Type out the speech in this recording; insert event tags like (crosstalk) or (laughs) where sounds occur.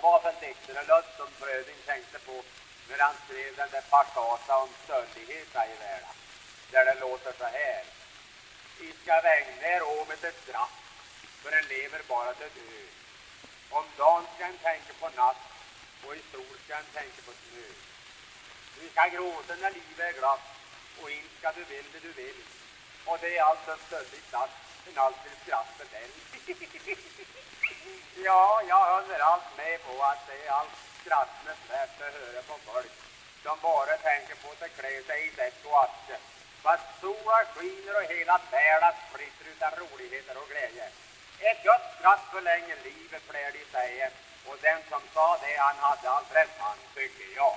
det var väl Dicterelöss som Fröding tänkte på när han skrev den där passata om stöldighet i världen. Där det låter så här. I ska vägner om ett straff, för en lever bara till död. Om dagen ska en tänka på natt, och i sol ska en tänka på snö. Du ska gråta när livet är glatt, och in ska du vill det du vill. Och det är allt en stöldig plats, en alltid skrattar den. (laughs) ja, jag håller allt med på att det är allt skrattningsvärt att höra på folk som bara tänker på att klä sig i säck och aske. Fast solen skiner och hela världen spritter utan roligheter och glädje. Ett gott skratt förlänger livet, fler de säga. Och den som sa det, han hade allt rätt, han, tycker jag.